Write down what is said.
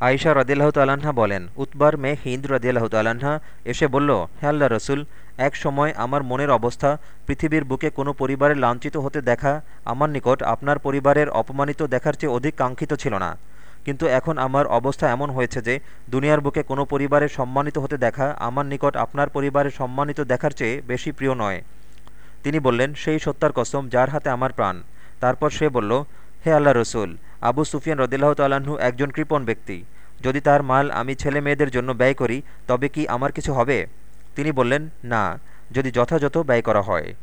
আইসা রদিল্লাহ তাল্লাহা বলেন, উতবার মেয়ে হিন্দ রদিয়াল্লাহ তাল্লাহা এসে বলল, হে আল্লাহ রসুল, এক সময় আমার মনের অবস্থা, পৃথিবীর বুকে কোনো পরিবারের লাঞ্ছিত হতে দেখা, আমার নিকট আপনার পরিবারের অপমানিত দেখার চেয়ে অধিক কাঙ্ক্ষিত ছিল না। কিন্তু এখন আমার অবস্থা এমন হয়েছে যে, দুনিয়ার বুকে কোনো পরিবারের সম্মানিত হতে দেখা, আমার নিকট আপনার পরিবারের সম্মানিত দেখার চেয়ে বেশি প্রিয় নয়। তিনি বললেন, সেই সত্যার কসম যার হাতে আমার প্রাণ। তারপর সে বলল, হে আল্লাহ রসুল আবু সুফিয়ান রদিল্লাহ তাল্লাহ্ন একজন কৃপণ ব্যক্তি। যদি তার মাল আমি ছেলে মেয়েদের জন্য ব্যয় করি, তবে কি আমার কিছু হবে? তিনি বললেন, না, যদি যথাযথ ব্যয় করা হয়।